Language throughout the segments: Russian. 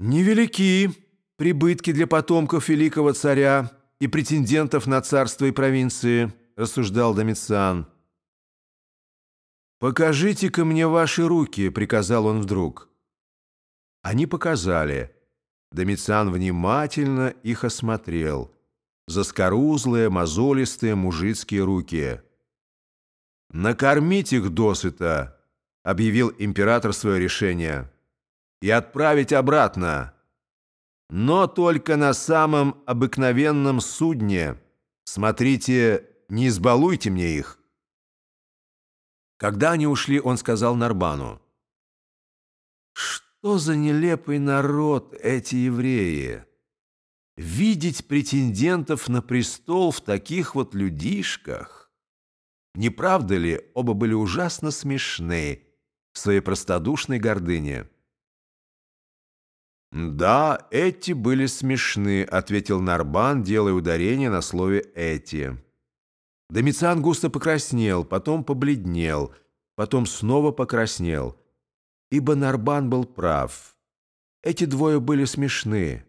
Невелики прибытки для потомков великого царя и претендентов на царство и провинции, рассуждал Домициан. «Покажите-ка мне ваши руки», — приказал он вдруг. Они показали. Домициан внимательно их осмотрел. Заскорузлые, мозолистые мужицкие руки. «Накормить их досыта», — объявил император свое решение и отправить обратно. Но только на самом обыкновенном судне. Смотрите, не избалуйте мне их. Когда они ушли, он сказал Нарбану. «Что за нелепый народ эти евреи? Видеть претендентов на престол в таких вот людишках? Не правда ли, оба были ужасно смешны в своей простодушной гордыне?» «Да, эти были смешны», — ответил Нарбан, делая ударение на слове «эти». Домициан густо покраснел, потом побледнел, потом снова покраснел. Ибо Нарбан был прав. Эти двое были смешны.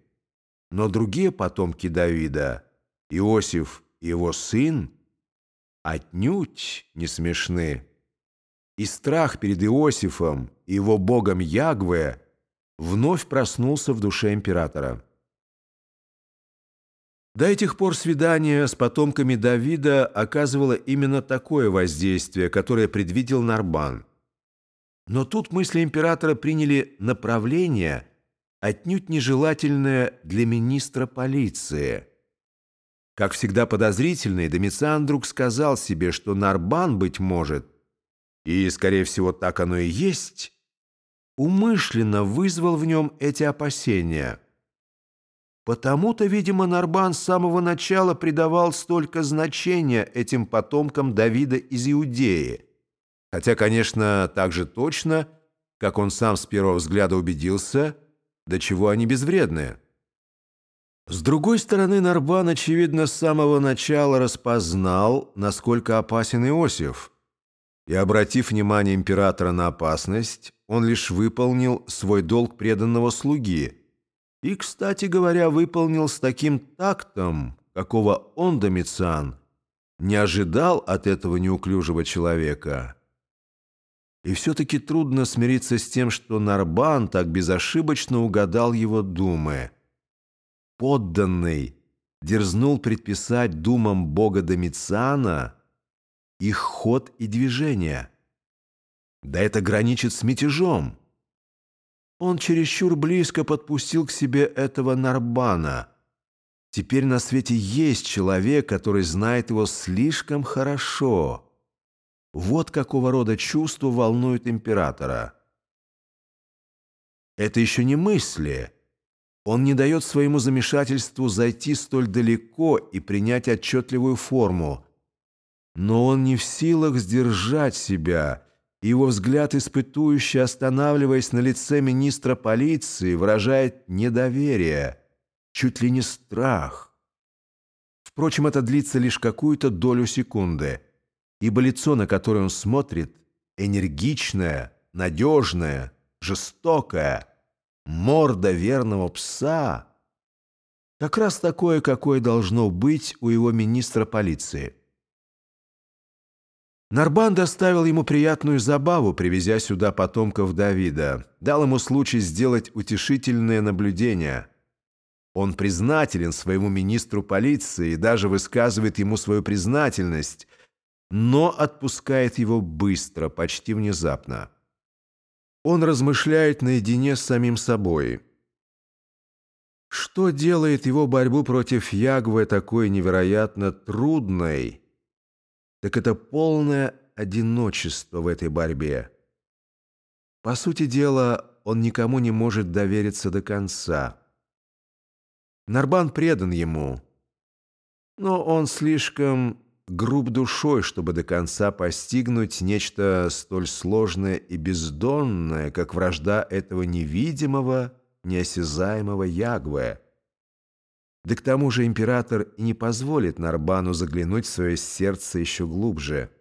Но другие потомки Давида, Иосиф и его сын, отнюдь не смешны. И страх перед Иосифом и его богом Ягве — вновь проснулся в душе императора. До этих пор свидание с потомками Давида оказывало именно такое воздействие, которое предвидел Нарбан. Но тут мысли императора приняли направление, отнюдь нежелательное для министра полиции. Как всегда подозрительный, Домициан вдруг сказал себе, что Нарбан, быть может, и, скорее всего, так оно и есть, умышленно вызвал в нем эти опасения. Потому-то, видимо, Нарбан с самого начала придавал столько значения этим потомкам Давида из Иудеи, хотя, конечно, так же точно, как он сам с первого взгляда убедился, до чего они безвредные. С другой стороны, Нарбан, очевидно, с самого начала распознал, насколько опасен Иосиф – и, обратив внимание императора на опасность, он лишь выполнил свой долг преданного слуги и, кстати говоря, выполнил с таким тактом, какого он, Домициан, не ожидал от этого неуклюжего человека. И все-таки трудно смириться с тем, что Нарбан так безошибочно угадал его думы. Подданный дерзнул предписать думам бога Домициана – их ход и движение. Да это граничит с мятежом. Он чересчур близко подпустил к себе этого Нарбана. Теперь на свете есть человек, который знает его слишком хорошо. Вот какого рода чувства волнует императора. Это еще не мысли. Он не дает своему замешательству зайти столь далеко и принять отчетливую форму – но он не в силах сдержать себя. Его взгляд, испытующий, останавливаясь на лице министра полиции, выражает недоверие, чуть ли не страх. Впрочем, это длится лишь какую-то долю секунды, ибо лицо, на которое он смотрит, энергичное, надежное, жестокое, морда верного пса, как раз такое, какое должно быть у его министра полиции. Нарбан доставил ему приятную забаву, привезя сюда потомков Давида, дал ему случай сделать утешительное наблюдение. Он признателен своему министру полиции и даже высказывает ему свою признательность, но отпускает его быстро, почти внезапно. Он размышляет наедине с самим собой. Что делает его борьбу против Ягвы такой невероятно трудной – так это полное одиночество в этой борьбе. По сути дела, он никому не может довериться до конца. Нарбан предан ему, но он слишком груб душой, чтобы до конца постигнуть нечто столь сложное и бездонное, как вражда этого невидимого, неосязаемого Ягве. Да к тому же император не позволит Нарбану заглянуть в свое сердце еще глубже –